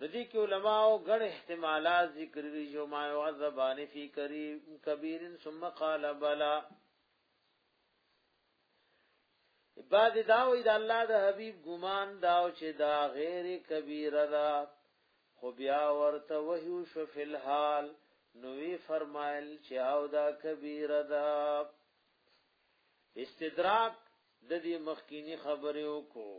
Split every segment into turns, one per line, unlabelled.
ندی کې علما او غړ احتمالات ذکر لري جو ما عذبان فی کریم کبیر ثم قال بلا بعد دا وې د الله د حبیب ګمان دا او چې دا غیر کبیر را خو بیا ورته وحی شو فل حال نوې فرمایل چې او دا کبیر دا استدراک د دې مخکینی خبرې وکړو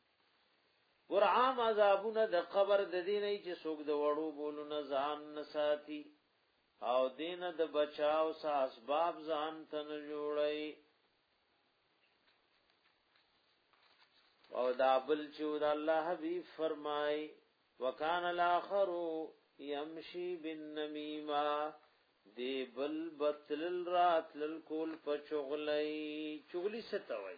ګور عام عذابونه د قبر د دې نه چې څوک د وړو بولو نه ځان نه ساتي او دینه د بچاو سا اسباب ځان ته نه جوړي او دا بل چې د الله حبیب فرمای وکانه الاخر یمشي بالنمیمه دی بل بتل رات لل کول په چغلې چغلی ستوي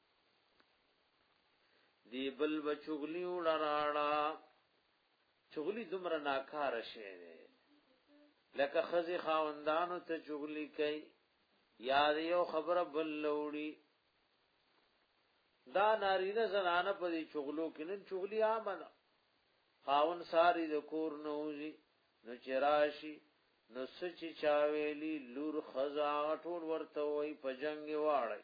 دی بل بچغلی وړراړه چغلی دومره ناکار شي دی لکه خزي خاوندانو ته چغلی کوي یا یو خبره بل لوړي دا نارینه زنانه په دې چغلو کې نن چغلی عامه ده خاون ساری د کور نه وځي نو چراشي نو سچ چاویلی لور خزا ټول ورته وای په جنگ واړی